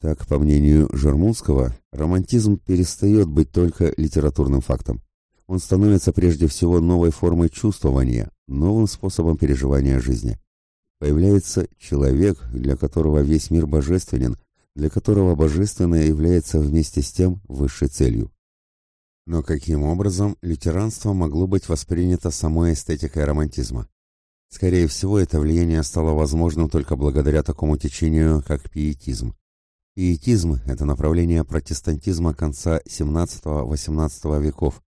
Так, по мнению Жермунского, романтизм перестает быть только литературным фактом. Он становится прежде всего новой формой чувствования, новым способом переживания жизни. Появляется человек, для которого весь мир божественен, для которого божественное является вместе с тем высшей целью. Но каким образом лютеранство могло быть воспринято самой эстетикой романтизма? Скорее всего, это влияние стало возможным только благодаря такому течению, как пиетизм. Пиетизм – это направление протестантизма конца XVII-XVIII веков.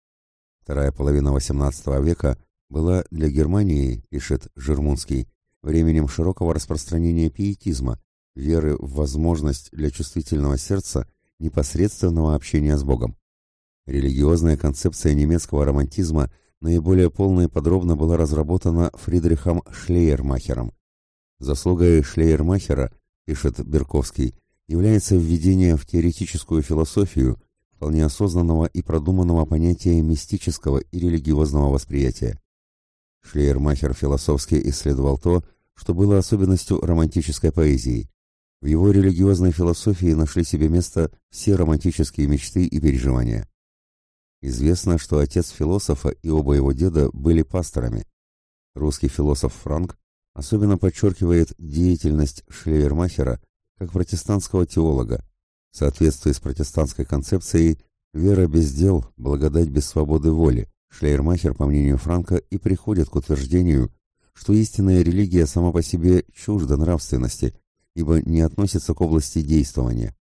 Вторая половина XVIII века была для Германии, пишет Жермунский, временем широкого распространения пиетизма, веры в возможность для чувствительного сердца непосредственного общения с Богом. Религиозная концепция немецкого романтизма наиболее полно и подробно была разработана Фридрихом Шлейермахером. Заслугой Шлейермахера, пишет Берковский, является введение в теоретическую философию вполне осознанного и продуманного понятия мистического и религиозного восприятия. Шлейермахер философски исследовал то, что было особенностью романтической поэзии. В его религиозной философии нашли себе место все романтические мечты и переживания. Известно, что отец философа и оба его деда были пасторами. Русский философ Франк особенно подчеркивает деятельность Шлейермахера как протестантского теолога. В соответствии с протестантской концепцией «вера без дел, благодать без свободы воли», Шлейермахер, по мнению Франка, и приходит к утверждению, что истинная религия сама по себе чужда нравственности, ибо не относится к области действования.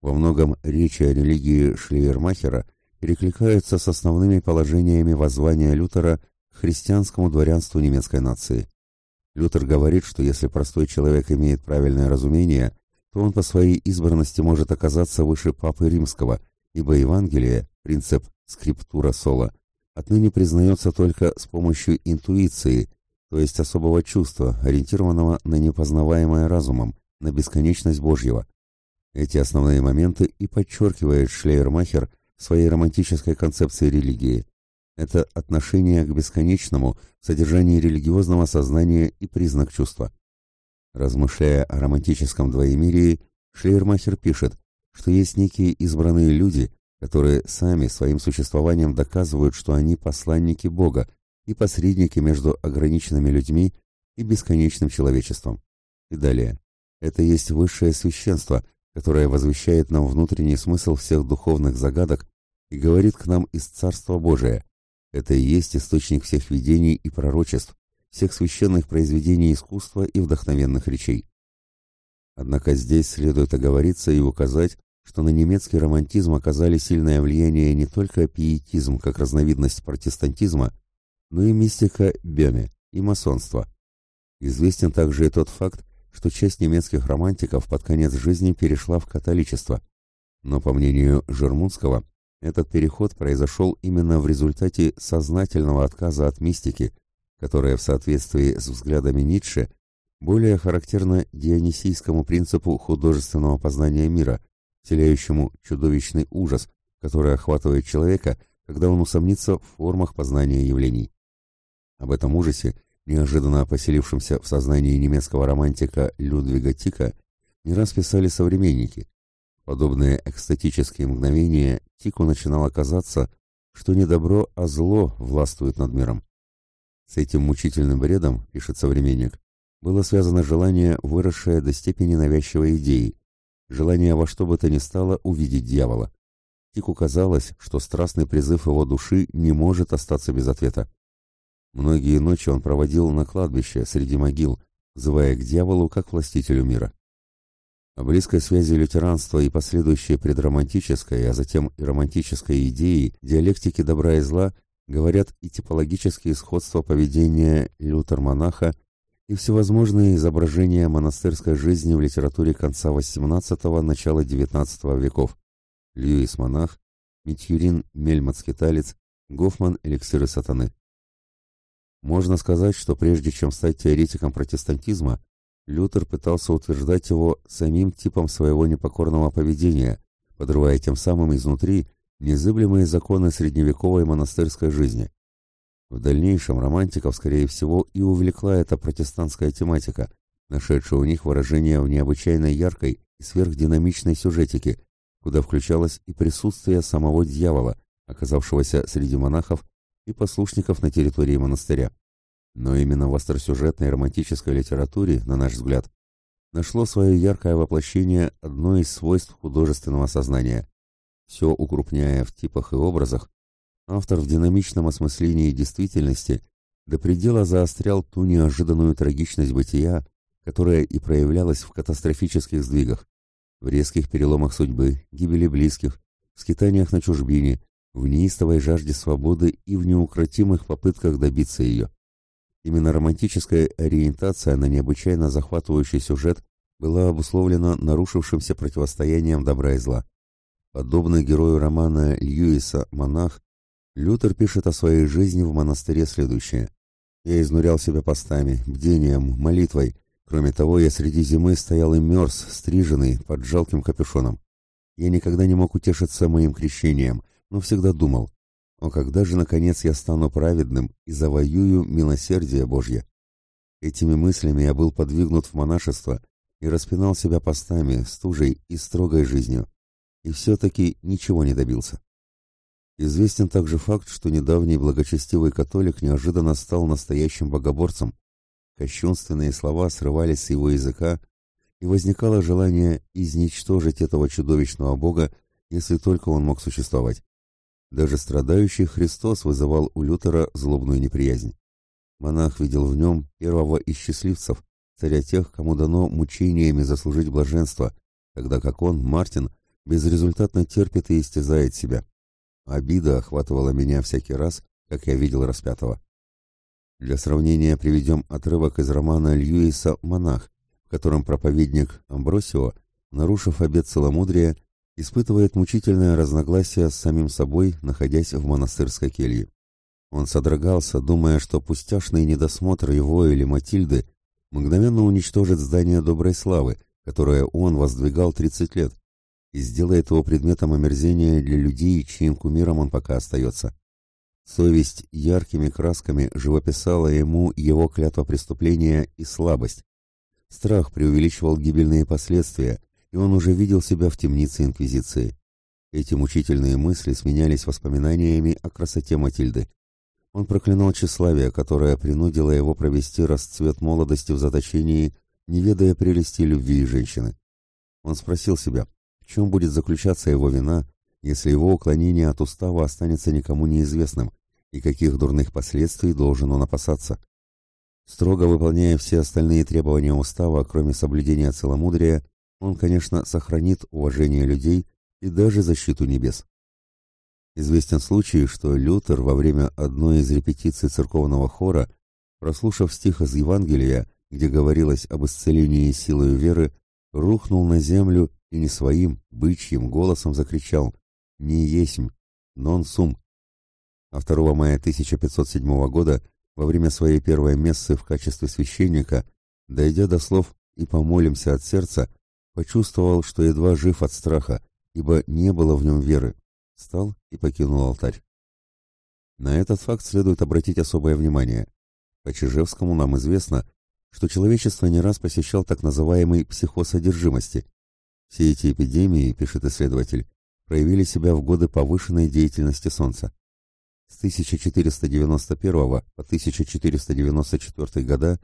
Во многом речи о религии Шлейермахера перекликаются с основными положениями воззвания Лютера к христианскому дворянству немецкой нации. Лютер говорит, что если простой человек имеет правильное разумение, то он по своей избранности может оказаться выше Папы Римского, ибо Евангелие, принцип скриптура соло, отныне признается только с помощью интуиции, то есть особого чувства, ориентированного на непознаваемое разумом, на бесконечность Божьего. Эти основные моменты и подчеркивает Шлейермахер в своей романтической концепции религии. Это отношение к бесконечному в содержании религиозного сознания и признак чувства. Размышляя о романтическом двоемирии, Шлейермахер пишет, что есть некие избранные люди, которые сами своим существованием доказывают, что они посланники Бога и посредники между ограниченными людьми и бесконечным человечеством. И далее. Это есть высшее священство, которое возвещает нам внутренний смысл всех духовных загадок и говорит к нам из Царства Божия. Это и есть источник всех видений и пророчеств, всех священных произведений искусства и вдохновенных речей. Однако здесь следует оговориться и указать, что на немецкий романтизм оказали сильное влияние не только пиетизм как разновидность протестантизма, но и мистика Беме и масонство. Известен также и тот факт, что часть немецких романтиков под конец жизни перешла в католичество. Но, по мнению Жермунского, этот переход произошел именно в результате сознательного отказа от мистики, которая в соответствии с взглядами Ницше более характерна дионисийскому принципу художественного познания мира, вселяющему чудовищный ужас, который охватывает человека, когда он усомнится в формах познания явлений. Об этом ужасе, неожиданно поселившемся в сознании немецкого романтика Людвига Тика, не раз писали современники. Подобные экстатические мгновения Тику начинало казаться, что не добро, а зло властвует над миром. С этим мучительным бредом, пишет современник, было связано желание, выросшее до степени навязчивой идеи, желание во что бы то ни стало увидеть дьявола. Тику казалось, что страстный призыв его души не может остаться без ответа. Многие ночи он проводил на кладбище среди могил, взывая к дьяволу как властителю мира. О близкой связи лютеранства и последующей предромантической, а затем и романтической идеи диалектики добра и зла говорят и типологические сходства поведения лютер-монаха, и всевозможные изображения монастырской жизни в литературе конца XVIII – начала XIX веков. Льюис Монах, Митюрин Мельмот-скиталец, Гофман Эликсиры сатаны. Можно сказать, что прежде чем стать теоретиком протестантизма, Лютер пытался утверждать его самим типом своего непокорного поведения, подрывая тем самым изнутри незыблемые законы средневековой монастырской жизни. В дальнейшем романтиков, скорее всего, и увлекла эта протестантская тематика, нашедшая у них выражение в необычайно яркой и сверхдинамичной сюжетики, куда включалось и присутствие самого дьявола, оказавшегося среди монахов и послушников на территории монастыря. Но именно в остросюжетной романтической литературе, на наш взгляд, нашло свое яркое воплощение одно из свойств художественного сознания. Все укрупняя в типах и образах, автор в динамичном осмыслении действительности до предела заострял ту неожиданную трагичность бытия, которая и проявлялась в катастрофических сдвигах, в резких переломах судьбы, гибели близких, в скитаниях на чужбине, в неистовой жажде свободы и в неукротимых попытках добиться ее. Именно романтическая ориентация на необычайно захватывающий сюжет была обусловлена нарушившимся противостоянием добра и зла. Подобно герою романа Льюиса «Монах», Лютер пишет о своей жизни в монастыре следующее. «Я изнурял себя постами, бдением, молитвой. Кроме того, я среди зимы стоял и мерз, стриженный, под жалким капюшоном. Я никогда не мог утешиться моим крещением, но всегда думал, о, когда же, наконец, я стану праведным и завоюю милосердие Божье? Этими мыслями я был подвигнут в монашество и распинал себя постами, стужей и строгой жизнью, и все-таки ничего не добился. Известен также факт, что недавний благочестивый католик неожиданно стал настоящим богоборцем. Кощунственные слова срывались с его языка, и возникало желание изничтожить этого чудовищного бога, если только он мог существовать. Даже страдающий Христос вызывал у Лютера злобную неприязнь. Монах видел в нем первого из счастливцев, царя тех, кому дано мучениями заслужить блаженство, тогда как он, Мартин, безрезультатно терпит и истязает себя. Обида охватывала меня всякий раз, как я видел распятого. Для сравнения приведем отрывок из романа Льюиса «Монах», в котором проповедник Амбросио, нарушив обет целомудрия, испытывает мучительное разногласие с самим собой, находясь в монастырской келье. Он содрогался, думая, что пустяшный недосмотр его или Матильды мгновенно уничтожит здание доброй славы, которое он воздвигал 30 лет, и сделает его предметом омерзения для людей, чьим кумиром он пока остается. Совесть яркими красками живописала ему его клятва преступления и слабость. Страх преувеличивал гибельные последствия, и он уже видел себя в темнице Инквизиции. Эти мучительные мысли сменялись воспоминаниями о красоте Матильды. Он проклинал тщеславие, которое принудило его провести расцвет молодости в заточении, не ведая прелести любви женщины. Он спросил себя, чем будет заключаться его вина, если его уклонение от устава останется никому неизвестным, и каких дурных последствий должен он опасаться. Строго выполняя все остальные требования устава, кроме соблюдения целомудрия, он, конечно, сохранит уважение людей и даже защиту небес. Известен случай, что Лютер во время одной из репетиций церковного хора, прослушав стих из Евангелия, где говорилось об исцелении силой веры, рухнул на землю и не своим, бычьим голосом закричал «Не есмь, нон сум». А 2 мая 1507 года, во время своей первой мессы в качестве священника, дойдя до слов «И помолимся от сердца», почувствовал, что едва жив от страха, ибо не было в нем веры, встал и покинул алтарь. На этот факт следует обратить особое внимание. По Чижевскому нам известно, что человечество не раз посещал так называемый психоз одержимости. Все эти эпидемии, пишет исследователь, проявили себя в годы повышенной деятельности Солнца. С 1491 по 1494 года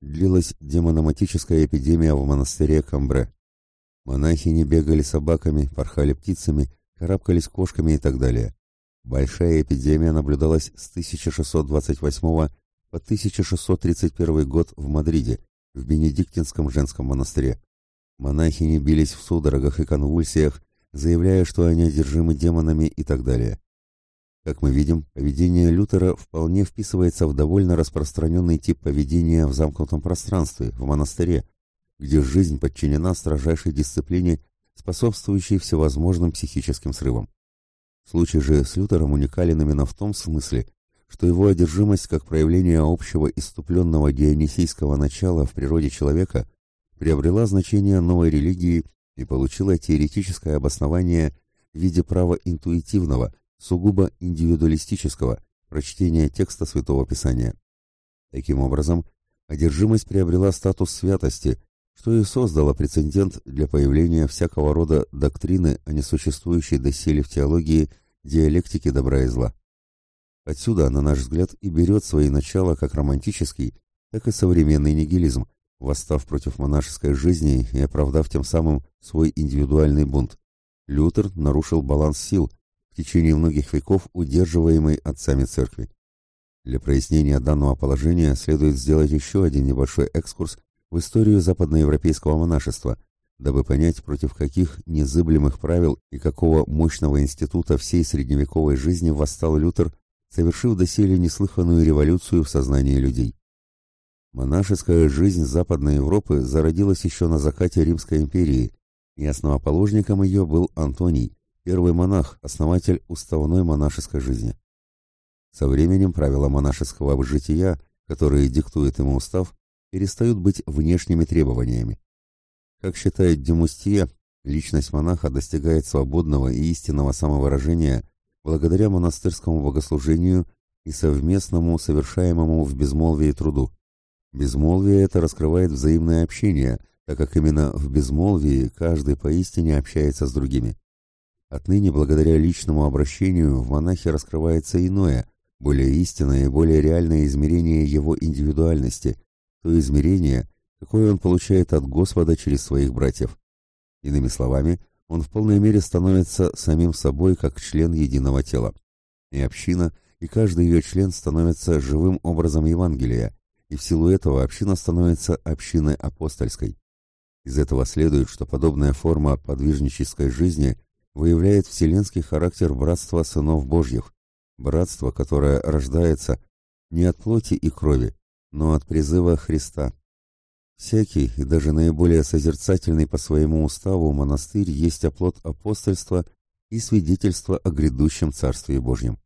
длилась демономатическая эпидемия в монастыре Камбре. Монахи не бегали собаками, порхали птицами, карабкались кошками и так далее. Большая эпидемия наблюдалась с 1628 по 1631 год в Мадриде, в Бенедиктинском женском монастыре. Монахи не бились в судорогах и конвульсиях, заявляя, что они одержимы демонами и так далее. Как мы видим, поведение Лютера вполне вписывается в довольно распространенный тип поведения в замкнутом пространстве, в монастыре, где жизнь подчинена строжайшей дисциплине способствующий всевозможным психическим срывам. Случай же с Лютером уникален именно в том смысле, что его одержимость как проявление общего иступленного дионисийского начала в природе человека приобрела значение новой религии и получила теоретическое обоснование в виде права интуитивного, сугубо индивидуалистического прочтения текста Святого Писания. Таким образом, одержимость приобрела статус святости, что и создало прецедент для появления всякого рода доктрины о несуществующей доселе в теологии диалектики добра и зла. Отсюда, на наш взгляд, и берет свои начала как романтический, так и современный нигилизм, восстав против монашеской жизни и оправдав тем самым свой индивидуальный бунт. Лютер нарушил баланс сил, в течение многих веков удерживаемый отцами церкви. Для прояснения данного положения следует сделать еще один небольшой экскурс в историю западноевропейского монашества, дабы понять, против каких незыблемых правил и какого мощного института всей средневековой жизни восстал Лютер, совершив доселе неслыханную революцию в сознании людей. Монашеская жизнь Западной Европы зародилась еще на закате Римской империи, и основоположником ее был Антоний, первый монах, основатель уставной монашеской жизни. Со временем правила монашеского жития, которые диктует ему устав, перестают быть внешними требованиями. Как считает Демустье, личность монаха достигает свободного и истинного самовыражения благодаря монастырскому богослужению и совместному совершаемому в безмолвии труду. Безмолвие это раскрывает взаимное общение, так как именно в безмолвии каждый поистине общается с другими. Отныне, благодаря личному обращению, в монахе раскрывается иное, более истинное и более реальное измерение его индивидуальности, то измерение, какое он получает от Господа через своих братьев. Иными словами, он в полной мере становится самим собой как член единого тела. И община, и каждый ее член становится живым образом Евангелия, и в силу этого община становится общиной апостольской. Из этого следует, что подобная форма подвижнической жизни выявляет вселенский характер братства сынов Божьих, братство, которое рождается не от плоти и крови, но от призыва Христа. Всякий и даже наиболее созерцательный по своему уставу монастырь есть оплот апостольства и свидетельство о грядущем Царстве Божьем.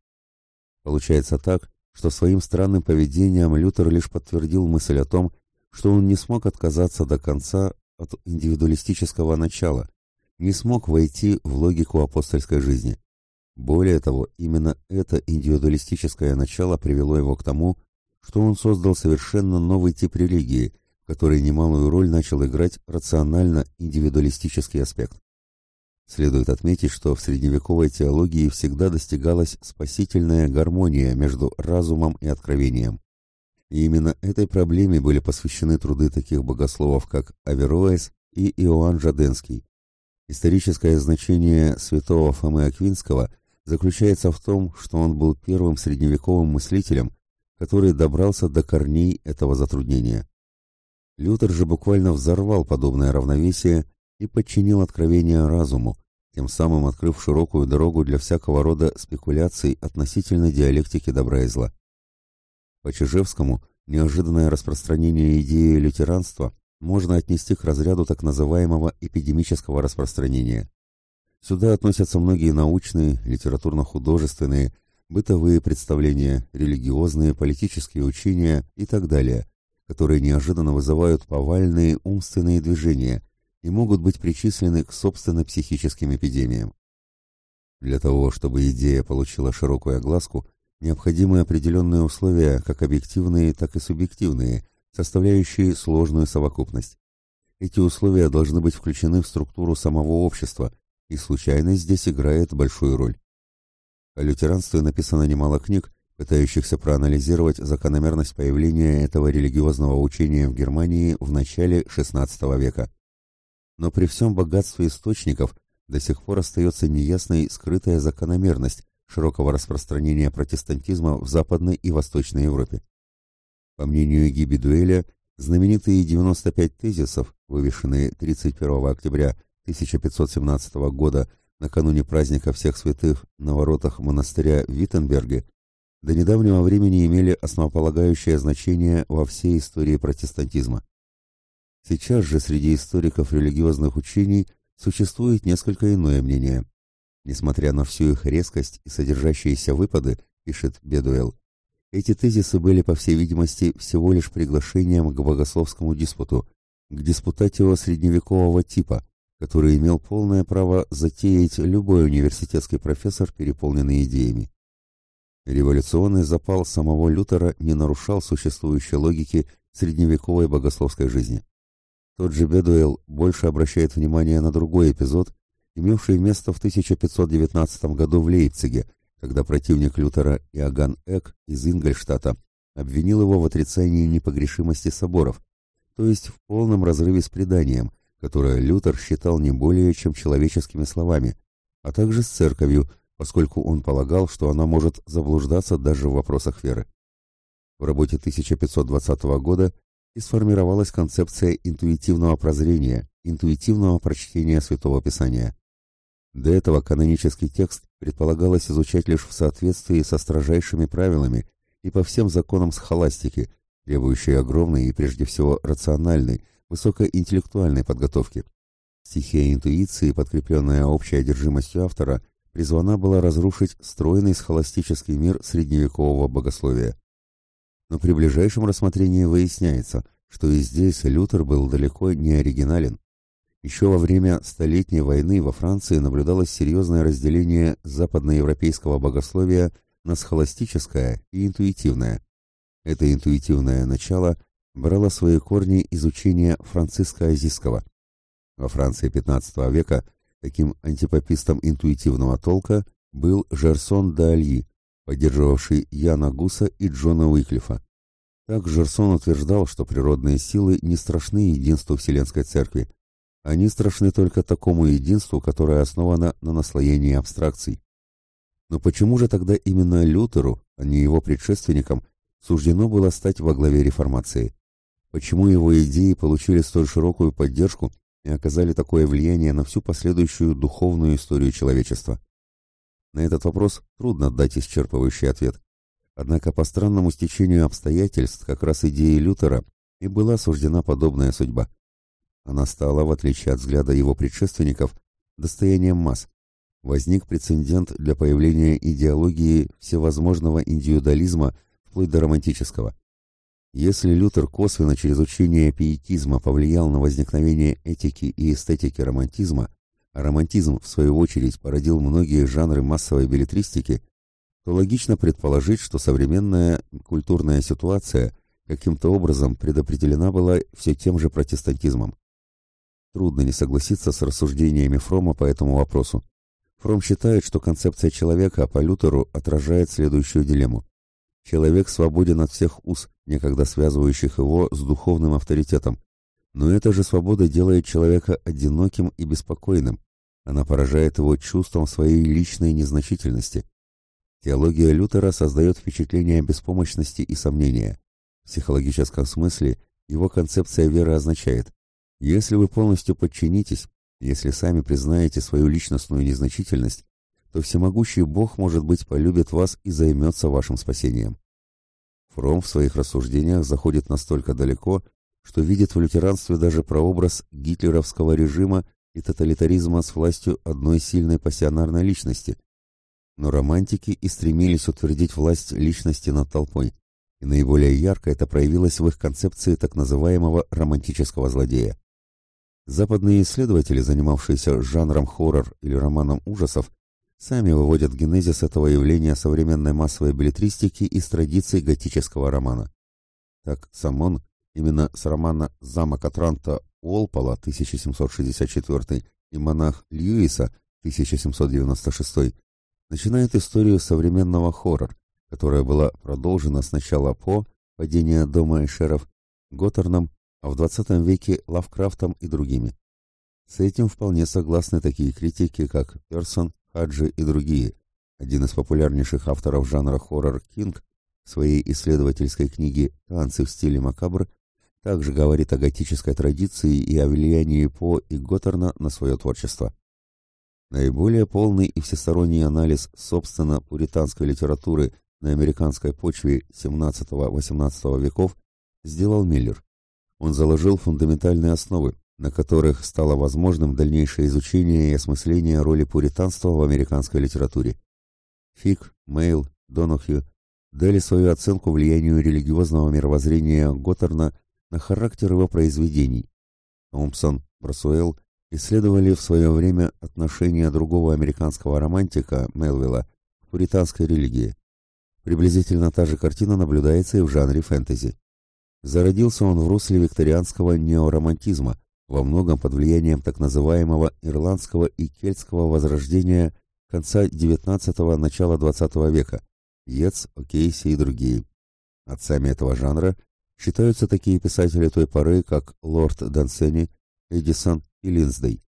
Получается так, что своим странным поведением Лютер лишь подтвердил мысль о том, что он не смог отказаться до конца от индивидуалистического начала, не смог войти в логику апостольской жизни. Более того, именно это индивидуалистическое начало привело его к тому, что он создал совершенно новый тип религии, в которой немалую роль начал играть рационально-индивидуалистический аспект. Следует отметить, что в средневековой теологии всегда достигалась спасительная гармония между разумом и откровением. И именно этой проблеме были посвящены труды таких богословов, как Авероэс и Иоанн Жаденский. Историческое значение святого Фомы Аквинского заключается в том, что он был первым средневековым мыслителем, который добрался до корней этого затруднения. Лютер же буквально взорвал подобное равновесие и подчинил откровение разуму, тем самым открыв широкую дорогу для всякого рода спекуляций относительно диалектики добра и зла. По Чижевскому неожиданное распространение идеи лютеранства можно отнести к разряду так называемого эпидемического распространения. Сюда относятся многие научные, литературно-художественные, бытовые представления, религиозные, политические учения и так далее, которые неожиданно вызывают повальные умственные движения, и могут быть причислены к собственно психическим эпидемиям. Для того, чтобы идея получила широкую огласку, необходимы определенные условия, как объективные, так и субъективные, составляющие сложную совокупность. Эти условия должны быть включены в структуру самого общества, и случайность здесь играет большую роль. О лютеранстве написано немало книг, пытающихся проанализировать закономерность появления этого религиозного учения в Германии в начале XVI века но при всем богатстве источников до сих пор остается неясной скрытая закономерность широкого распространения протестантизма в Западной и Восточной Европе. По мнению Гиби Дуэля, знаменитые 95 тезисов, вывешенные 31 октября 1517 года накануне праздника всех святых на воротах монастыря в Виттенберге, до недавнего времени имели основополагающее значение во всей истории протестантизма. Сейчас же среди историков религиозных учений существует несколько иное мнение. Несмотря на всю их резкость и содержащиеся выпады, пишет Бедуэл, эти тезисы были, по всей видимости, всего лишь приглашением к богословскому диспуту, к диспутатио средневекового типа, который имел полное право затеять любой университетский профессор, переполненный идеями. Революционный запал самого Лютера не нарушал существующей логики средневековой богословской жизни. Тот же Бедуэлл больше обращает внимание на другой эпизод, имевший место в 1519 году в Лейпциге, когда противник Лютера Иоганн Эк из Ингольштата обвинил его в отрицании непогрешимости соборов, то есть в полном разрыве с преданием, которое Лютер считал не более чем человеческими словами, а также с церковью, поскольку он полагал, что она может заблуждаться даже в вопросах веры. В работе 1520 года и сформировалась концепция интуитивного прозрения, интуитивного прочтения Святого Писания. До этого канонический текст предполагалось изучать лишь в соответствии со строжайшими правилами и по всем законам схоластики, требующей огромной и прежде всего рациональной, высокоинтеллектуальной подготовки. Стихия интуиции, подкрепленная общей одержимостью автора, призвана была разрушить стройный схоластический мир средневекового богословия. Но при ближайшем рассмотрении выясняется, что и здесь Лютер был далеко не оригинален. Еще во время Столетней войны во Франции наблюдалось серьезное разделение западноевропейского богословия на схоластическое и интуитивное. Это интуитивное начало брало свои корни из учения Франциска Азийского. Во Франции XV века таким антипопистом интуитивного толка был Жерсон де Альи, поддерживавший Яна Гуса и Джона Уиклифа. Так Жерсон утверждал, что природные силы не страшны единству Вселенской Церкви, они страшны только такому единству, которое основано на наслоении абстракций. Но почему же тогда именно Лютеру, а не его предшественникам, суждено было стать во главе реформации? Почему его идеи получили столь широкую поддержку и оказали такое влияние на всю последующую духовную историю человечества? На этот вопрос трудно дать исчерпывающий ответ. Однако по странному стечению обстоятельств как раз идеи Лютера и была суждена подобная судьба. Она стала, в отличие от взгляда его предшественников, достоянием масс. Возник прецедент для появления идеологии всевозможного индивидуализма вплоть до романтического. Если Лютер косвенно через учение пиетизма повлиял на возникновение этики и эстетики романтизма, романтизм, в свою очередь, породил многие жанры массовой билетристики, то логично предположить, что современная культурная ситуация каким-то образом предопределена была все тем же протестантизмом. Трудно не согласиться с рассуждениями Фрома по этому вопросу. Фром считает, что концепция человека по Лютеру отражает следующую дилемму. Человек свободен от всех уз, некогда связывающих его с духовным авторитетом. Но эта же свобода делает человека одиноким и беспокойным. Она поражает его чувством своей личной незначительности. Теология Лютера создает впечатление беспомощности и сомнения. В психологическом смысле его концепция веры означает если вы полностью подчинитесь, если сами признаете свою личностную незначительность, то всемогущий Бог, может быть, полюбит вас и займется вашим спасением. Фром в своих рассуждениях заходит настолько далеко, что видит в лютеранстве даже прообраз гитлеровского режима и тоталитаризма с властью одной сильной пассионарной личности. Но романтики и стремились утвердить власть личности над толпой, и наиболее ярко это проявилось в их концепции так называемого романтического злодея. Западные исследователи, занимавшиеся жанром хоррор или романом ужасов, сами выводят генезис этого явления современной массовой билетристики из традиций готического романа. Так, Самон именно с романа «Замок Атранта» Уолпола 1764 и «Монах Льюиса» 1796 начинает историю современного хоррор, которая была продолжена сначала по «Падение дома Эшеров», Готтерном а в XX веке Лавкрафтом и другими. С этим вполне согласны такие критики, как Персон, Хаджи и другие. Один из популярнейших авторов жанра хоррор Кинг в своей исследовательской книге «Танцы в стиле макабр» также говорит о готической традиции и о влиянии По и Готтерна на свое творчество. Наиболее полный и всесторонний анализ, собственно, пуританской литературы на американской почве XVII-XVIII веков сделал Миллер. Он заложил фундаментальные основы, на которых стало возможным дальнейшее изучение и осмысление роли пуританства в американской литературе. Фик, Мейл, Донахью дали свою оценку влиянию религиозного мировоззрения Готтерна на характер его произведений. Томпсон, Брасуэлл исследовали в свое время отношение другого американского романтика, Мелвилла, к пуританской религии. Приблизительно та же картина наблюдается и в жанре фэнтези. Зародился он в русле викторианского неоромантизма, во многом под влиянием так называемого ирландского и кельтского возрождения конца XIX – начала XX века, Йетс, О'Кейси и другие. Отцами этого жанра считаются такие писатели той поры, как Лорд Дансени, Эдисон и Линсдей.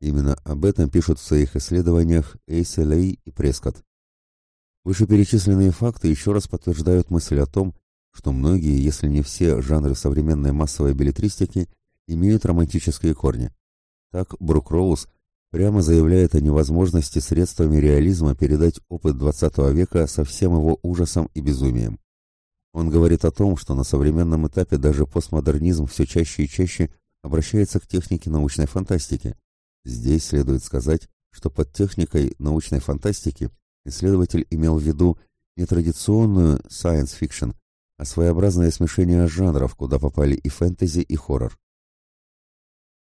Именно об этом пишут в своих исследованиях Эйси Лей и Прескотт. Вышеперечисленные факты еще раз подтверждают мысль о том, что многие, если не все жанры современной массовой билетристики имеют романтические корни. Так Брук Роуз прямо заявляет о невозможности средствами реализма передать опыт XX века со всем его ужасом и безумием. Он говорит о том, что на современном этапе даже постмодернизм все чаще и чаще обращается к технике научной фантастики. Здесь следует сказать, что под техникой научной фантастики исследователь имел в виду не традиционную science fiction, а своеобразное смешение жанров, куда попали и фэнтези, и хоррор.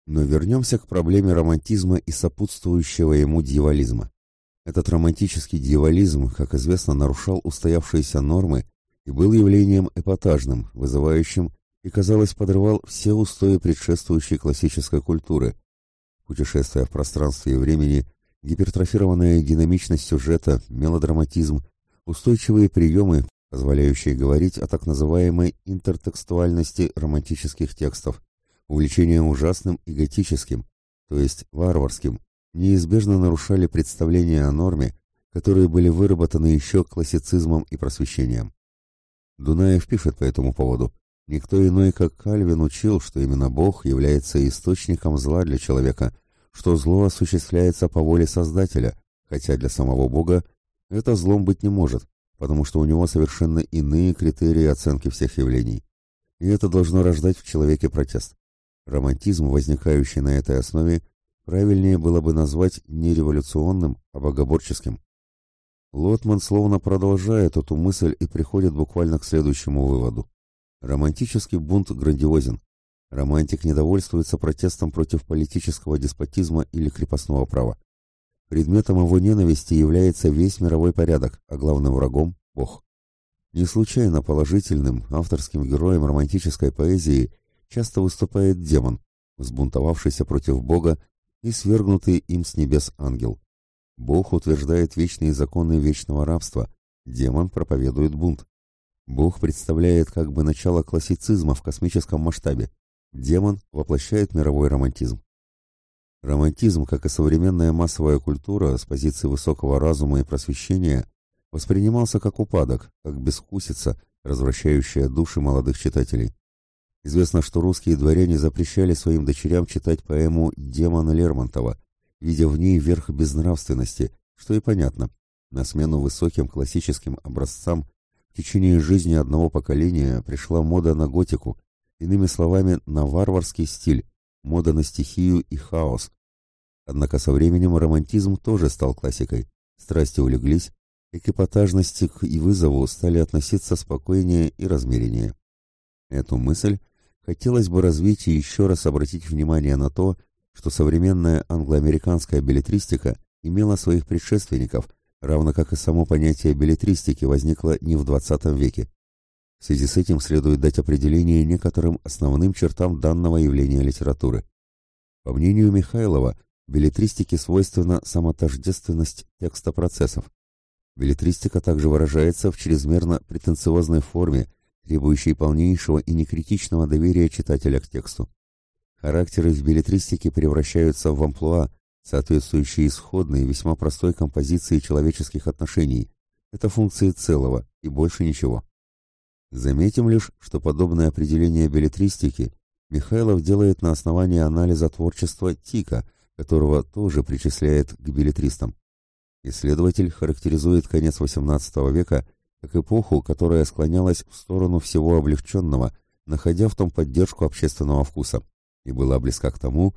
Но вернемся к проблеме романтизма и сопутствующего ему дьяволизма. Этот романтический дьяволизм, как известно, нарушал устоявшиеся нормы и был явлением эпатажным, вызывающим и, казалось, подрывал все устои предшествующей классической культуры. Путешествия в пространстве и времени, гипертрофированная динамичность сюжета, мелодраматизм, устойчивые приемы, позволяющие говорить о так называемой интертекстуальности романтических текстов, увлечение ужасным и готическим, то есть варварским, неизбежно нарушали представления о норме, которые были выработаны еще классицизмом и просвещением. Дунаев пишет по этому поводу. Никто иной, как Кальвин, учил, что именно Бог является источником зла для человека, что зло осуществляется по воле Создателя, хотя для самого Бога это злом быть не может, потому что у него совершенно иные критерии оценки всех явлений. И это должно рождать в человеке протест. Романтизм, возникающий на этой основе, правильнее было бы назвать не революционным, а богоборческим. Лотман словно продолжает эту мысль и приходит буквально к следующему выводу. Романтический бунт грандиозен. Романтик недовольствуется протестом против политического деспотизма или крепостного права. Предметом его ненависти является весь мировой порядок, а главным врагом – Бог. Не случайно положительным авторским героем романтической поэзии часто выступает демон, взбунтовавшийся против Бога и свергнутый им с небес ангел. Бог утверждает вечные законы вечного рабства, демон проповедует бунт. Бог представляет как бы начало классицизма в космическом масштабе, демон воплощает мировой романтизм. Романтизм, как и современная массовая культура с позиции высокого разума и просвещения, воспринимался как упадок, как бескусица, развращающая души молодых читателей. Известно, что русские дворяне запрещали своим дочерям читать поэму «Демона Лермонтова», видя в ней верх безнравственности, что и понятно. На смену высоким классическим образцам в течение жизни одного поколения пришла мода на готику, иными словами, на варварский стиль, мода на стихию и хаос. Однако со временем романтизм тоже стал классикой. Страсти улеглись, к эпатажности и вызову стали относиться спокойнее и размереннее. Эту мысль хотелось бы развить и еще раз обратить внимание на то, что современная англоамериканская билетристика имела своих предшественников, равно как и само понятие билетристики возникло не в XX веке. В связи с этим следует дать определение некоторым основным чертам данного явления литературы. По мнению Михайлова, билетристике свойственна самотождественность текста процессов. Билетристика также выражается в чрезмерно претенциозной форме, требующей полнейшего и некритичного доверия читателя к тексту. Характеры в билетристике превращаются в амплуа, соответствующие исходной, весьма простой композиции человеческих отношений. Это функции целого и больше ничего. Заметим лишь, что подобное определение билетристики Михайлов делает на основании анализа творчества Тика, которого тоже причисляет к билетристам. Исследователь характеризует конец XVIII века как эпоху, которая склонялась в сторону всего облегченного, находя в том поддержку общественного вкуса и была близка к тому,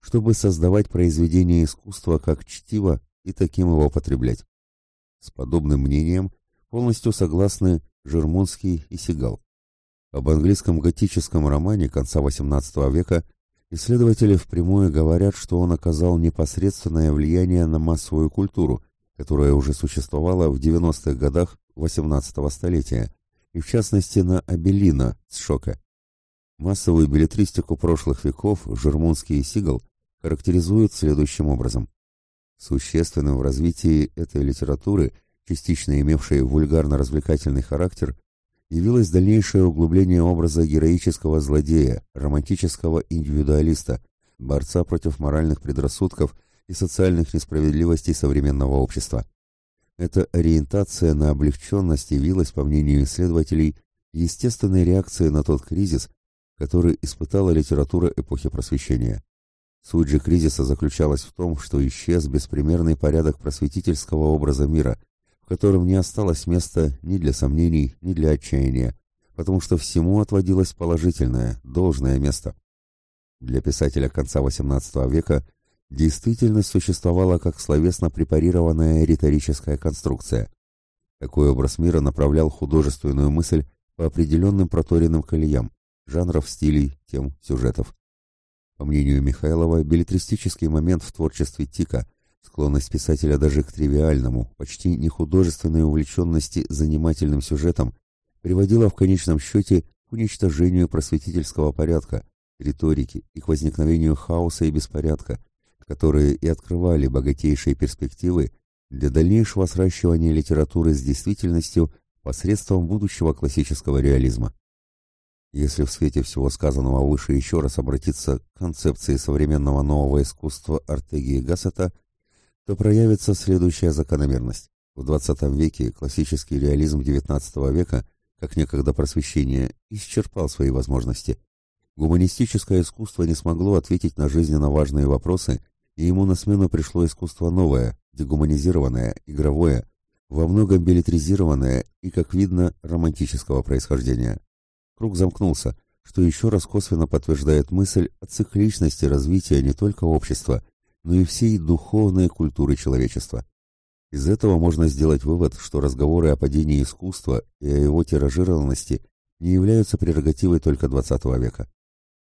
чтобы создавать произведение искусства как чтиво и таким его потреблять. С подобным мнением полностью согласны Жермунский и Сигал. Об английском готическом романе конца XVIII века исследователи впрямую говорят, что он оказал непосредственное влияние на массовую культуру, которая уже существовала в 90-х годах XVIII столетия, и в частности на Абелина с Шока. Массовую билетристику прошлых веков Жермунский и Сигал характеризуют следующим образом. Существенным в развитии этой литературы, частично имевшей вульгарно-развлекательный характер, явилось дальнейшее углубление образа героического злодея, романтического индивидуалиста, борца против моральных предрассудков и социальных несправедливостей современного общества. Эта ориентация на облегченность явилась, по мнению исследователей, естественной реакцией на тот кризис, который испытала литература эпохи Просвещения. Суть же кризиса заключалась в том, что исчез беспримерный порядок просветительского образа мира, в котором не осталось места ни для сомнений, ни для отчаяния, потому что всему отводилось положительное, должное место. Для писателя конца XVIII века действительность существовала как словесно препарированная риторическая конструкция. Такой образ мира направлял художественную мысль по определенным проторенным колеям, жанров, стилей, тем, сюжетов. По мнению Михайлова, билетристический момент в творчестве Тика, склонность писателя даже к тривиальному, почти не художественной увлеченности занимательным сюжетом, приводила в конечном счете к уничтожению просветительского порядка, риторики и к возникновению хаоса и беспорядка, которые и открывали богатейшие перспективы для дальнейшего сращивания литературы с действительностью посредством будущего классического реализма. Если в свете всего сказанного выше еще раз обратиться к концепции современного нового искусства Артеги и Гассета, то проявится следующая закономерность. В XX веке классический реализм XIX века, как некогда просвещение, исчерпал свои возможности. Гуманистическое искусство не смогло ответить на жизненно важные вопросы, и ему на смену пришло искусство новое, дегуманизированное, игровое, во многом билетризированное и, как видно, романтического происхождения. Круг замкнулся, что еще раз косвенно подтверждает мысль о цикличности развития не только общества, но и всей духовной культуры человечества. Из этого можно сделать вывод, что разговоры о падении искусства и о его тиражированности не являются прерогативой только XX века.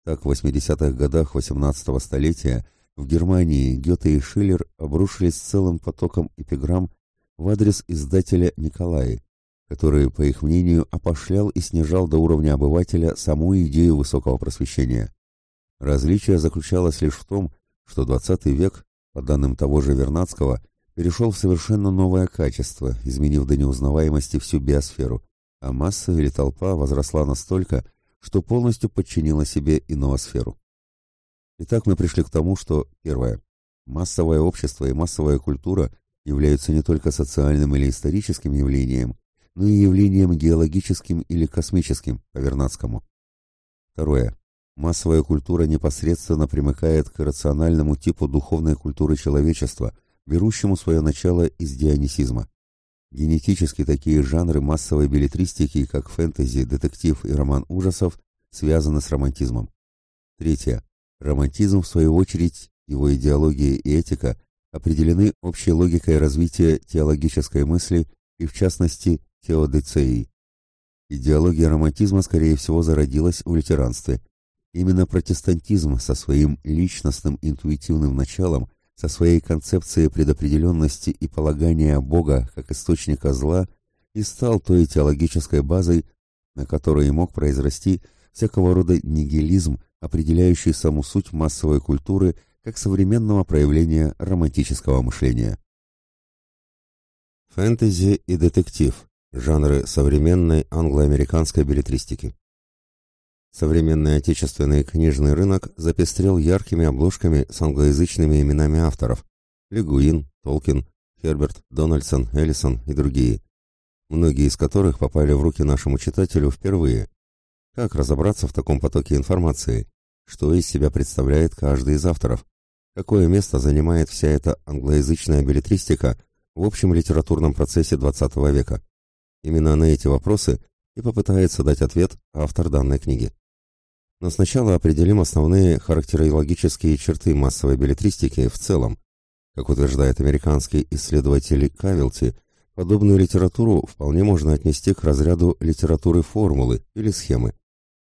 Так, в 80-х годах XVIII столетия в Германии Гёте и Шиллер обрушились целым потоком эпиграмм в адрес издателя Николая, который, по их мнению, опошлял и снижал до уровня обывателя саму идею высокого просвещения. Различие заключалось лишь в том, что XX век, по данным того же Вернадского, перешел в совершенно новое качество, изменив до неузнаваемости всю биосферу, а масса или толпа возросла настолько, что полностью подчинила себе иноосферу. Итак, мы пришли к тому, что, первое, массовое общество и массовая культура являются не только социальным или историческим явлением, но и явлением геологическим или космическим, по Вернадскому. Второе. Массовая культура непосредственно примыкает к рациональному типу духовной культуры человечества, берущему свое начало из дионисизма. Генетически такие жанры массовой билетристики, как фэнтези, детектив и роман ужасов, связаны с романтизмом. Третье. Романтизм, в свою очередь, его идеология и этика определены общей логикой развития теологической мысли и, в частности, теодицеи. Идеология романтизма, скорее всего, зародилась в лютеранстве. Именно протестантизм со своим личностным интуитивным началом, со своей концепцией предопределенности и полагания Бога как источника зла и стал той теологической базой, на которой мог произрасти всякого рода нигилизм, определяющий саму суть массовой культуры как современного проявления романтического мышления. Фэнтези и детектив Жанры современной англо-американской билетристики. Современный отечественный книжный рынок запестрел яркими обложками с англоязычными именами авторов Легуин, Толкин, Херберт, Дональдсон, Эллисон и другие, многие из которых попали в руки нашему читателю впервые. Как разобраться в таком потоке информации? Что из себя представляет каждый из авторов? Какое место занимает вся эта англоязычная билетристика в общем литературном процессе XX века? Именно на эти вопросы и попытается дать ответ автор данной книги. Но сначала определим основные характерологические черты массовой билетристики в целом. Как утверждает американский исследователь Кавилти, подобную литературу вполне можно отнести к разряду литературы формулы или схемы.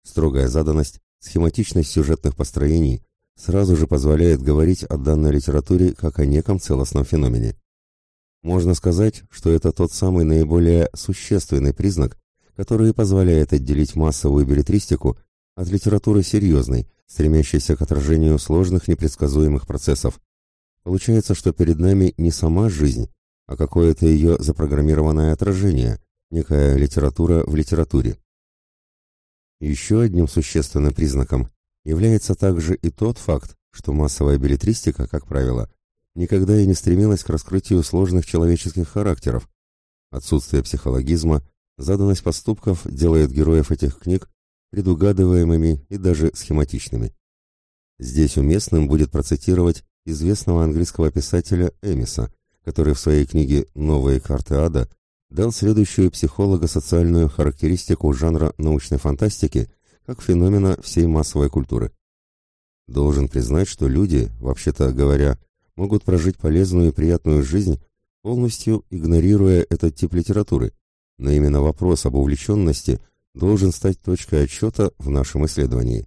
Строгая заданность, схематичность сюжетных построений сразу же позволяет говорить о данной литературе как о неком целостном феномене. Можно сказать, что это тот самый наиболее существенный признак, который позволяет отделить массовую билетристику от литературы серьезной, стремящейся к отражению сложных непредсказуемых процессов. Получается, что перед нами не сама жизнь, а какое-то ее запрограммированное отражение, некая литература в литературе. Еще одним существенным признаком является также и тот факт, что массовая билетристика, как правило, никогда и не стремилась к раскрытию сложных человеческих характеров. Отсутствие психологизма, заданность поступков делает героев этих книг предугадываемыми и даже схематичными. Здесь уместным будет процитировать известного английского писателя Эмиса, который в своей книге «Новые карты ада» дал следующую психолого-социальную характеристику жанра научной фантастики как феномена всей массовой культуры. Должен признать, что люди, вообще-то говоря, могут прожить полезную и приятную жизнь, полностью игнорируя этот тип литературы, но именно вопрос об увлеченности должен стать точкой отсчета в нашем исследовании.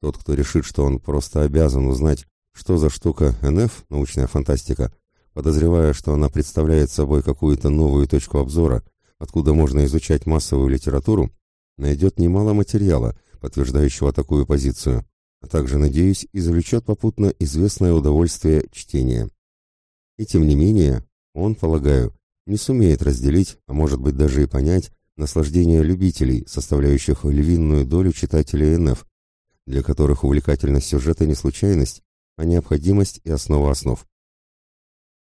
Тот, кто решит, что он просто обязан узнать, что за штука НФ, научная фантастика, подозревая, что она представляет собой какую-то новую точку обзора, откуда можно изучать массовую литературу, найдет немало материала, подтверждающего такую позицию, а также, надеюсь, извлечет попутно известное удовольствие чтения. И тем не менее, он, полагаю, не сумеет разделить, а может быть даже и понять, наслаждение любителей, составляющих львиную долю читателей НФ, для которых увлекательность сюжета не случайность, а необходимость и основа основ.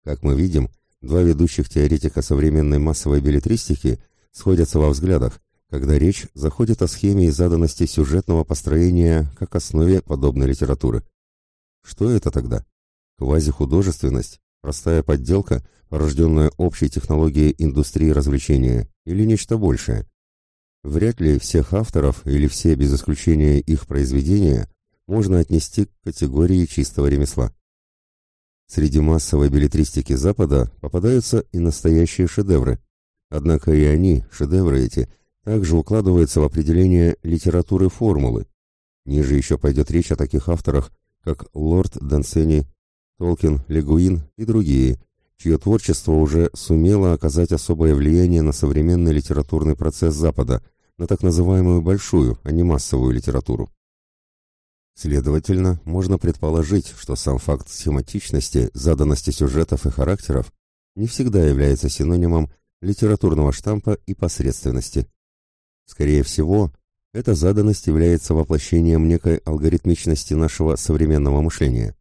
Как мы видим, два ведущих теоретика современной массовой билетристики сходятся во взглядах, когда речь заходит о схеме и заданности сюжетного построения как основе подобной литературы. Что это тогда? Квазихудожественность, простая подделка, порожденная общей технологией индустрии развлечения, или нечто большее? Вряд ли всех авторов или все без исключения их произведения можно отнести к категории чистого ремесла. Среди массовой билетристики Запада попадаются и настоящие шедевры. Однако и они, шедевры эти, также укладываются в определение литературы формулы. Ниже еще пойдет речь о таких авторах, как Лорд Дансени, Толкин, Легуин и другие, чье творчество уже сумело оказать особое влияние на современный литературный процесс Запада, на так называемую большую, а не массовую литературу. Следовательно, можно предположить, что сам факт схематичности, заданности сюжетов и характеров не всегда является синонимом литературного штампа и посредственности. Скорее всего, эта заданность является воплощением некой алгоритмичности нашего современного мышления.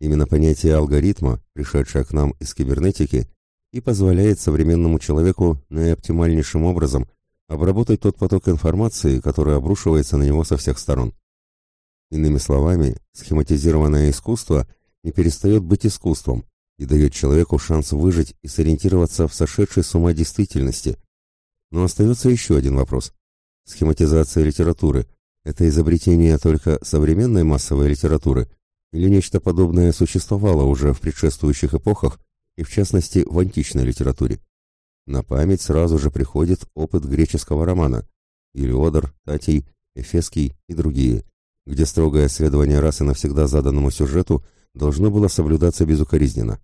Именно понятие алгоритма, пришедшее к нам из кибернетики, и позволяет современному человеку наиоптимальнейшим образом обработать тот поток информации, который обрушивается на него со всех сторон. Иными словами, схематизированное искусство не перестает быть искусством и дает человеку шанс выжить и сориентироваться в сошедшей с ума действительности. Но остается еще один вопрос. Схематизация литературы – это изобретение только современной массовой литературы или нечто подобное существовало уже в предшествующих эпохах и в частности в античной литературе? На память сразу же приходит опыт греческого романа – Илиодор, Татий, Эфесский и другие – где строгое следование раз и навсегда заданному сюжету должно было соблюдаться безукоризненно.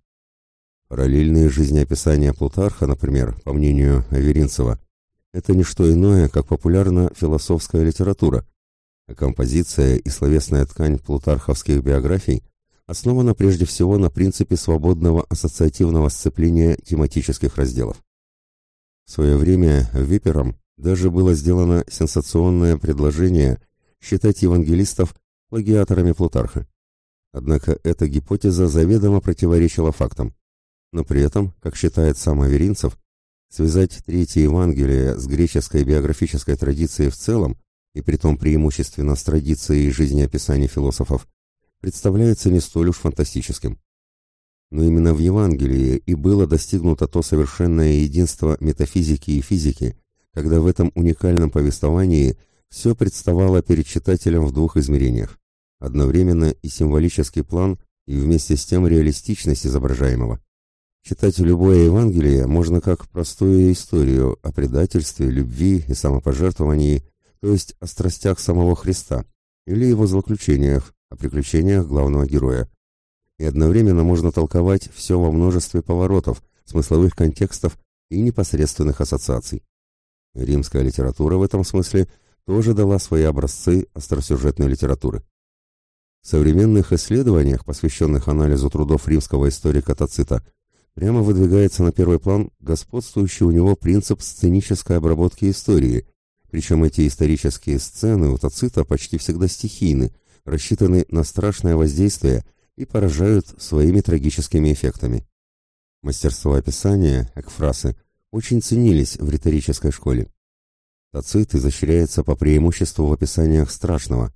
Параллельные жизнеописания Плутарха, например, по мнению Аверинцева, это не что иное, как популярно-философская литература, а композиция и словесная ткань плутарховских биографий основана прежде всего на принципе свободного ассоциативного сцепления тематических разделов. В свое время Випером даже было сделано сенсационное предложение – считать евангелистов плагиаторами Плутарха. Однако эта гипотеза заведомо противоречила фактам. Но при этом, как считает сам Аверинцев, связать Третье Евангелие с греческой биографической традицией в целом, и притом преимущественно с традицией жизнеописаний философов, представляется не столь уж фантастическим. Но именно в Евангелии и было достигнуто то совершенное единство метафизики и физики, когда в этом уникальном повествовании – все представало перед читателем в двух измерениях. Одновременно и символический план, и вместе с тем реалистичность изображаемого. Читать любое Евангелие можно как простую историю о предательстве, любви и самопожертвовании, то есть о страстях самого Христа, или его злоключениях, о приключениях главного героя. И одновременно можно толковать все во множестве поворотов, смысловых контекстов и непосредственных ассоциаций. Римская литература в этом смысле тоже дала свои образцы остросюжетной литературы. В современных исследованиях, посвященных анализу трудов римского историка Тацита, прямо выдвигается на первый план господствующий у него принцип сценической обработки истории, причем эти исторические сцены у Тацита почти всегда стихийны, рассчитаны на страшное воздействие и поражают своими трагическими эффектами. Мастерство описания, экфрасы, очень ценились в риторической школе. Тацит изощряется по преимуществу в описаниях страшного.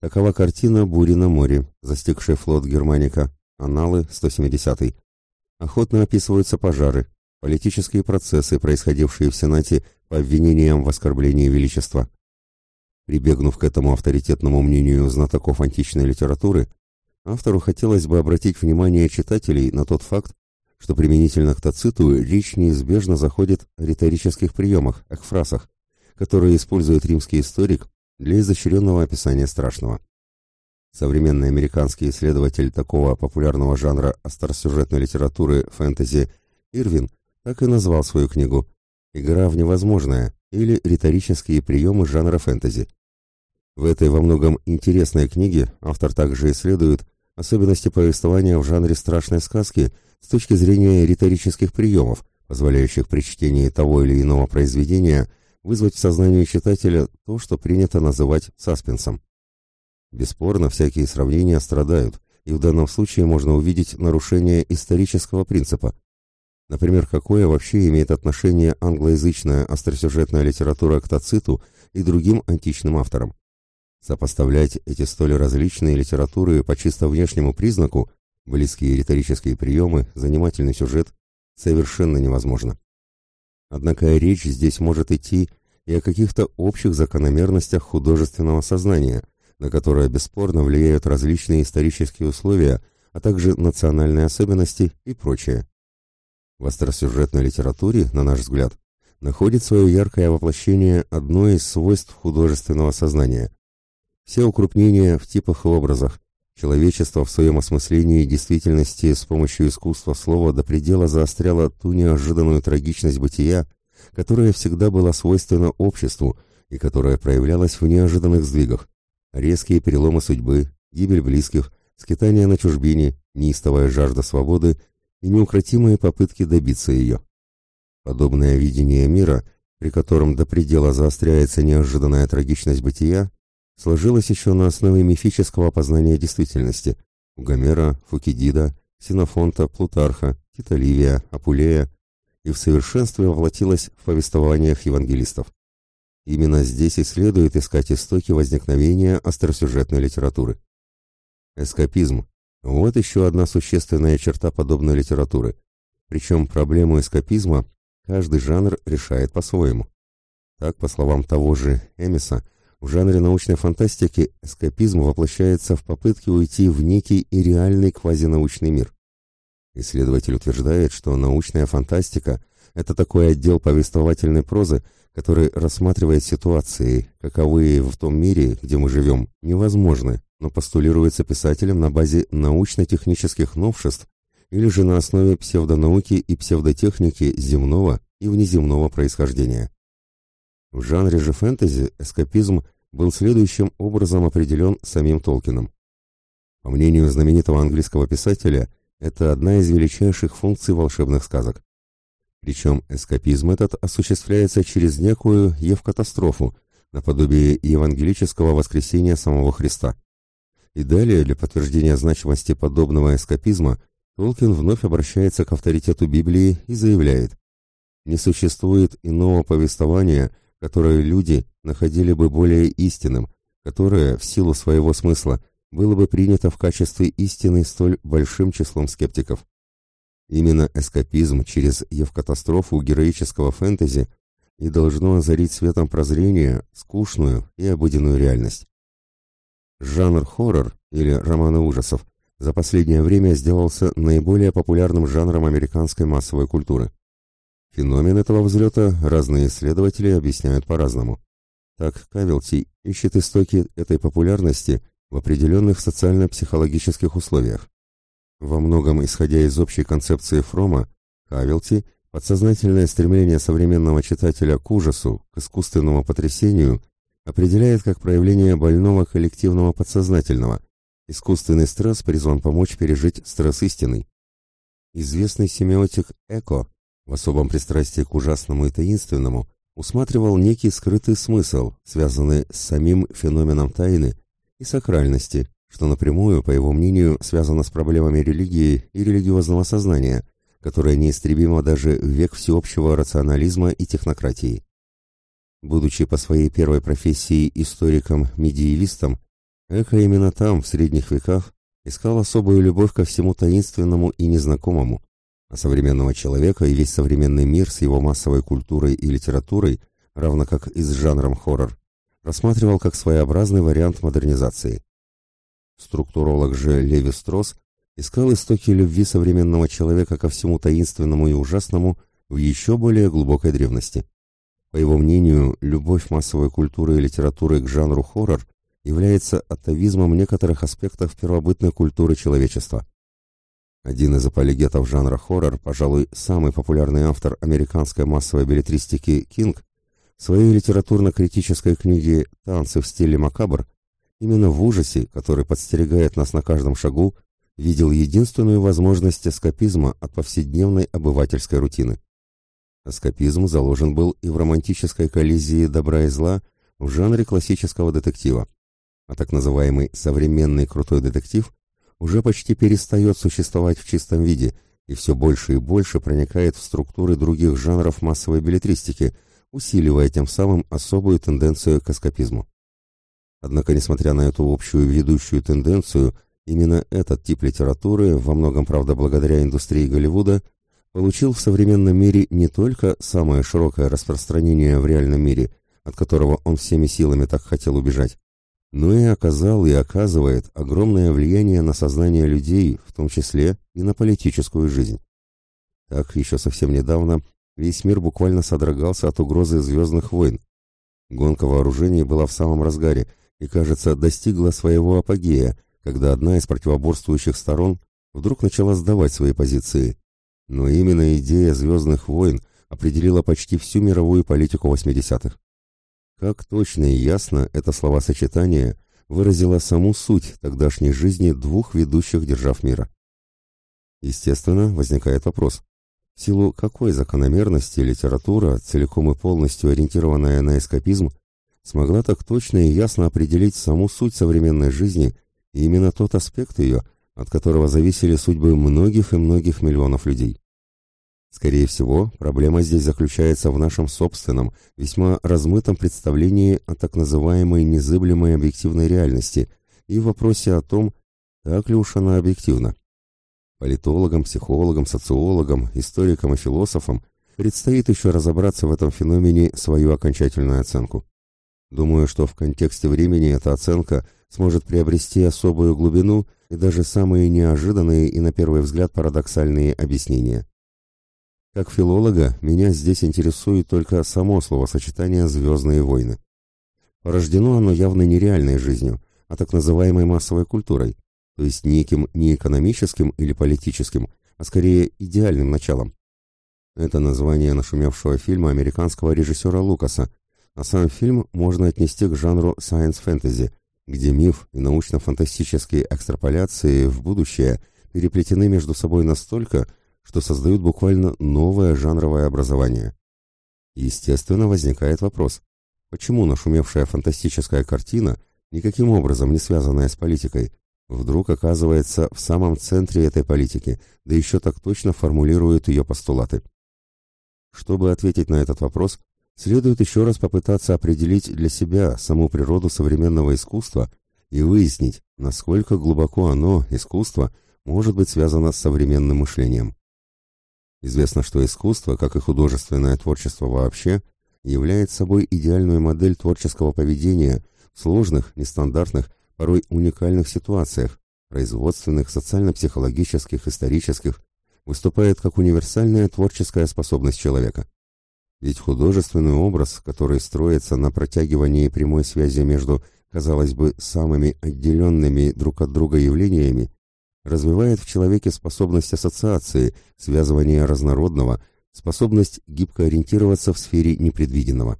Такова картина «Бури на море», застигший флот Германика, аналы 170 Охотно описываются пожары, политические процессы, происходившие в Сенате по обвинениям в оскорблении величества. Прибегнув к этому авторитетному мнению знатоков античной литературы, автору хотелось бы обратить внимание читателей на тот факт, что применительно к Тациту речь неизбежно заходит о риторических приемах, о фразах, которые использует римский историк для изощренного описания страшного. Современный американский исследователь такого популярного жанра остросюжетной литературы фэнтези Ирвин так и назвал свою книгу «Игра в невозможное» или «Риторические приемы жанра фэнтези». В этой во многом интересной книге автор также исследует особенности повествования в жанре страшной сказки с точки зрения риторических приемов, позволяющих при чтении того или иного произведения вызвать в сознании читателя то, что принято называть саспенсом. Бесспорно, всякие сравнения страдают, и в данном случае можно увидеть нарушение исторического принципа. Например, какое вообще имеет отношение англоязычная остросюжетная литература к Тациту и другим античным авторам? Сопоставлять эти столь различные литературы по чисто внешнему признаку, близкие риторические приемы, занимательный сюжет, совершенно невозможно. Однако речь здесь может идти и о каких-то общих закономерностях художественного сознания, на которые бесспорно влияют различные исторические условия, а также национальные особенности и прочее. В остросюжетной литературе, на наш взгляд, находит свое яркое воплощение одно из свойств художественного сознания все укрупнения в типах и образах. Человечество в своем осмыслении действительности с помощью искусства слова до предела заостряло ту неожиданную трагичность бытия, которая всегда была свойственна обществу и которая проявлялась в неожиданных сдвигах. Резкие переломы судьбы, гибель близких, скитания на чужбине, неистовая жажда свободы и неукротимые попытки добиться ее. Подобное видение мира, при котором до предела заостряется неожиданная трагичность бытия, сложилось еще на основе мифического познания действительности у Гомера, Фукидида, Синофонта, Плутарха, Тита Ливия, Апулея и в совершенстве воплотилось в повествованиях евангелистов. Именно здесь и следует искать истоки возникновения остросюжетной литературы. Эскапизм – вот еще одна существенная черта подобной литературы. Причем проблему эскапизма каждый жанр решает по-своему. Так, по словам того же Эмиса, в жанре научной фантастики эскапизм воплощается в попытке уйти в некий и реальный квазинаучный мир. Исследователь утверждает, что научная фантастика – это такой отдел повествовательной прозы, который рассматривает ситуации, каковые в том мире, где мы живем, невозможны, но постулируется писателем на базе научно-технических новшеств или же на основе псевдонауки и псевдотехники земного и внеземного происхождения. В жанре же фэнтези эскапизм был следующим образом определен самим Толкином. По мнению знаменитого английского писателя, это одна из величайших функций волшебных сказок. Причем эскапизм этот осуществляется через некую евкатастрофу, наподобие евангелического воскресения самого Христа. И далее, для подтверждения значимости подобного эскапизма, Толкин вновь обращается к авторитету Библии и заявляет, «Не существует иного повествования, которое люди находили бы более истинным, которое, в силу своего смысла, было бы принято в качестве истины столь большим числом скептиков. Именно эскапизм через евкатастрофу героического фэнтези и должно озарить светом прозрения скучную и обыденную реальность. Жанр хоррор или романы ужасов за последнее время сделался наиболее популярным жанром американской массовой культуры. Феномен этого взлета разные исследователи объясняют по-разному. Так Кавелти ищет истоки этой популярности в определенных социально-психологических условиях. Во многом исходя из общей концепции Фрома, Кавелти – подсознательное стремление современного читателя к ужасу, к искусственному потрясению, определяет как проявление больного коллективного подсознательного. Искусственный стресс призван помочь пережить стресс истинный. Известный семиотик Эко в особом пристрастии к ужасному и таинственному усматривал некий скрытый смысл, связанный с самим феноменом тайны и сакральности, что напрямую, по его мнению, связано с проблемами религии и религиозного сознания, которое неистребимо даже в век всеобщего рационализма и технократии. Будучи по своей первой профессии историком-медиевистом, Эко именно там, в средних веках, искал особую любовь ко всему таинственному и незнакомому, а современного человека и весь современный мир с его массовой культурой и литературой, равно как и с жанром хоррор, рассматривал как своеобразный вариант модернизации. Структуролог же Леви Стросс искал истоки любви современного человека ко всему таинственному и ужасному в еще более глубокой древности. По его мнению, любовь массовой культуры и литературы к жанру хоррор является атовизмом некоторых аспектов первобытной культуры человечества. Один из апологетов жанра хоррор, пожалуй, самый популярный автор американской массовой билетристики Кинг, в своей литературно-критической книге «Танцы в стиле макабр» именно в ужасе, который подстерегает нас на каждом шагу, видел единственную возможность эскапизма от повседневной обывательской рутины. Эскапизм заложен был и в романтической коллизии добра и зла в жанре классического детектива, а так называемый современный крутой детектив уже почти перестает существовать в чистом виде и все больше и больше проникает в структуры других жанров массовой билетристики, усиливая тем самым особую тенденцию к эскапизму. Однако, несмотря на эту общую ведущую тенденцию, именно этот тип литературы, во многом, правда, благодаря индустрии Голливуда, получил в современном мире не только самое широкое распространение в реальном мире, от которого он всеми силами так хотел убежать, но и оказал и оказывает огромное влияние на сознание людей, в том числе и на политическую жизнь. Так, еще совсем недавно весь мир буквально содрогался от угрозы звездных войн. Гонка вооружений была в самом разгаре и, кажется, достигла своего апогея, когда одна из противоборствующих сторон вдруг начала сдавать свои позиции. Но именно идея звездных войн определила почти всю мировую политику 80-х. Как точно и ясно это словосочетание выразило саму суть тогдашней жизни двух ведущих держав мира. Естественно, возникает вопрос, в силу какой закономерности литература, целиком и полностью ориентированная на эскапизм, смогла так точно и ясно определить саму суть современной жизни и именно тот аспект ее, от которого зависели судьбы многих и многих миллионов людей. Скорее всего, проблема здесь заключается в нашем собственном, весьма размытом представлении о так называемой незыблемой объективной реальности и в вопросе о том, так ли уж она объективна. Политологам, психологам, социологам, историкам и философам предстоит еще разобраться в этом феномене свою окончательную оценку. Думаю, что в контексте времени эта оценка сможет приобрести особую глубину и даже самые неожиданные и на первый взгляд парадоксальные объяснения. Как филолога, меня здесь интересует только само словосочетание «звездные войны». Порождено оно явно не реальной жизнью, а так называемой массовой культурой, то есть неким не экономическим или политическим, а скорее идеальным началом. Это название нашумевшего фильма американского режиссера Лукаса, а сам фильм можно отнести к жанру science fantasy, где миф и научно-фантастические экстраполяции в будущее переплетены между собой настолько, что создают буквально новое жанровое образование. Естественно, возникает вопрос, почему нашумевшая фантастическая картина, никаким образом не связанная с политикой, вдруг оказывается в самом центре этой политики, да еще так точно формулирует ее постулаты. Чтобы ответить на этот вопрос, следует еще раз попытаться определить для себя саму природу современного искусства и выяснить, насколько глубоко оно, искусство, может быть связано с современным мышлением. Известно, что искусство, как и художественное творчество вообще, является собой идеальную модель творческого поведения в сложных, нестандартных, порой уникальных ситуациях, производственных, социально-психологических, исторических, выступает как универсальная творческая способность человека. Ведь художественный образ, который строится на протягивании прямой связи между, казалось бы, самыми отделенными друг от друга явлениями, развивает в человеке способность ассоциации, связывания разнородного, способность гибко ориентироваться в сфере непредвиденного.